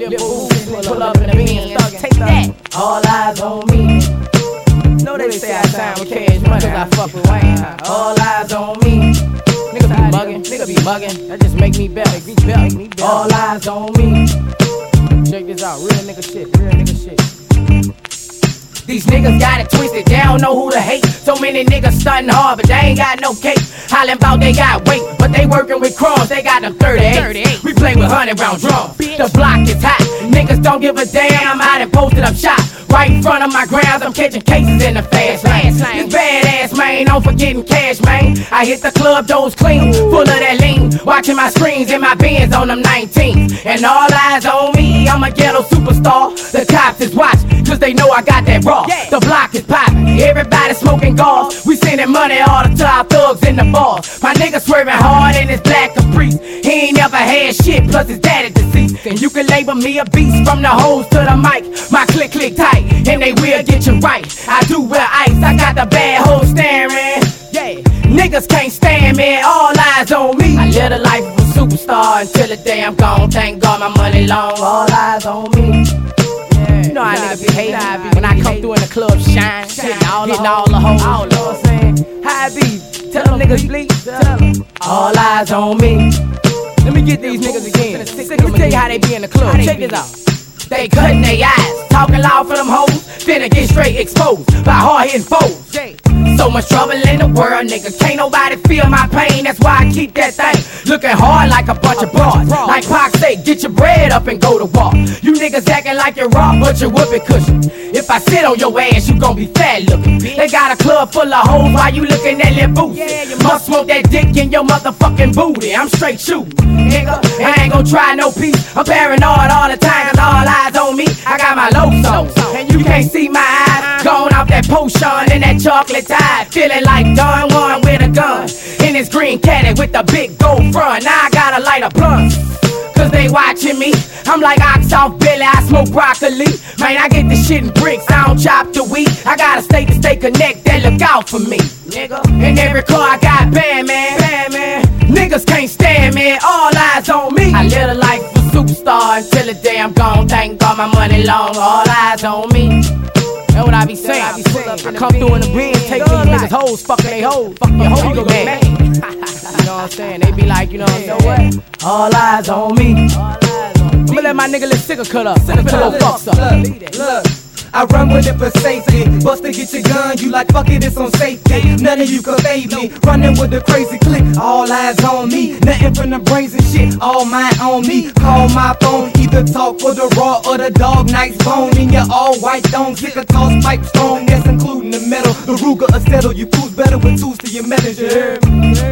Pull up in the thuggin'. Take that. All eyes on me. Know they say I sound with cash money, cause I fuck with Wayne. All eyes on me. Nigga be muggin', nigga be muggin'. That just make me better, make me better, make me better. All eyes on me. Check this out, real nigga shit, real nigga shit. These niggas got it twisted, they don't know who to hate. So many niggas stunting hard, but they ain't got no cake. Hollin' about they got weight, but they working with crumbs, they got them 38. We play with 100 round drums. The block is hot, niggas don't give a damn. I'm out and posted up shot. Right in front of my grounds, I'm catching cases in the fast lane. This badass, man, I'm forgetting cash, man. I hit the club, doors clean, full of that lean. Watching my screens and my bins on them 19s. And all eyes on me, a ghetto superstar. The cops is watching, cause they know I got that raw. The block is popping, everybody smoking gauze. We sending money all the time, thugs in the bar. My nigga swerving hard in his black caprice. He ain't never had shit, plus his daddy deceased. And you can label me a beast from the hose to the mic. My click click tight, and they will get you right. I do wear ice, I got the bad hoes staring. Yeah, niggas can't stand me, all eyes on me. I live the life superstar until the day I'm gone. Thank God my money long, all eyes on me. You know how niggas be hating when I come through in the club, shine, getting all, getting all the hoes. All know what I'm saying? How I be? Tell them niggas bleed. Tell them. All eyes on me. Let me get these niggas again. Let me tell you how they be in the club. Check this out. They cutting their eyes, talking loud for them hoes, finna get straight exposed by hard hitting foes. So much trouble in the world, nigga. Can't nobody feel my pain. That's why I keep that thing looking hard like a bunch of broads. Like Pac say, get your bread up and go to war. You niggas acting like you're raw, but you're whooping cushion. If I sit on your ass, you gon' be fat looking. They got a club full of hoes why you looking at Lil Booty. Must smoke that dick in your motherfucking booty. I'm straight shooting, nigga. I ain't gon' try no peace. I'm paranoid all the time, can't see my eyes. Going off that potion and that chocolate Thai. Feeling like Don Juan with a gun. In his green caddy with the big gold front. Now I gotta light a blunt. Cause they watching me. I'm like ox off Billy, I smoke broccoli. Man, I get this shit in bricks, I don't chop the weed. I gotta stay to stay connected, look out for me. Nigga. In every car I got band man. Band man. Niggas can't stand me, superstar until the day I'm gone. Thank God my money long, all eyes on me. That's what I be saying. I, be saying. I come through in the Benz, take these niggas hoes, fucking they hoes. Fuck your hoes, you go get mad. you know what I'm saying? They be like, you know what I'm saying? All eyes on me. I'ma let my nigga let Sigga cut up. Sigga cut up, fucks up. Look, look. I run with it for safety. Buster, get your gun, you like fuck it, it's on safety. None of you can fade me. Running with the crazy click, all eyes on me. Nothing from the brains and shit, all mine on me. Call my phone, either talk for the raw or the dog, nice bone. In your all white dome, kick a toss pipe strong, that's including the metal. The Ruger will settle, you fools better with tools to your medicine. you heard me?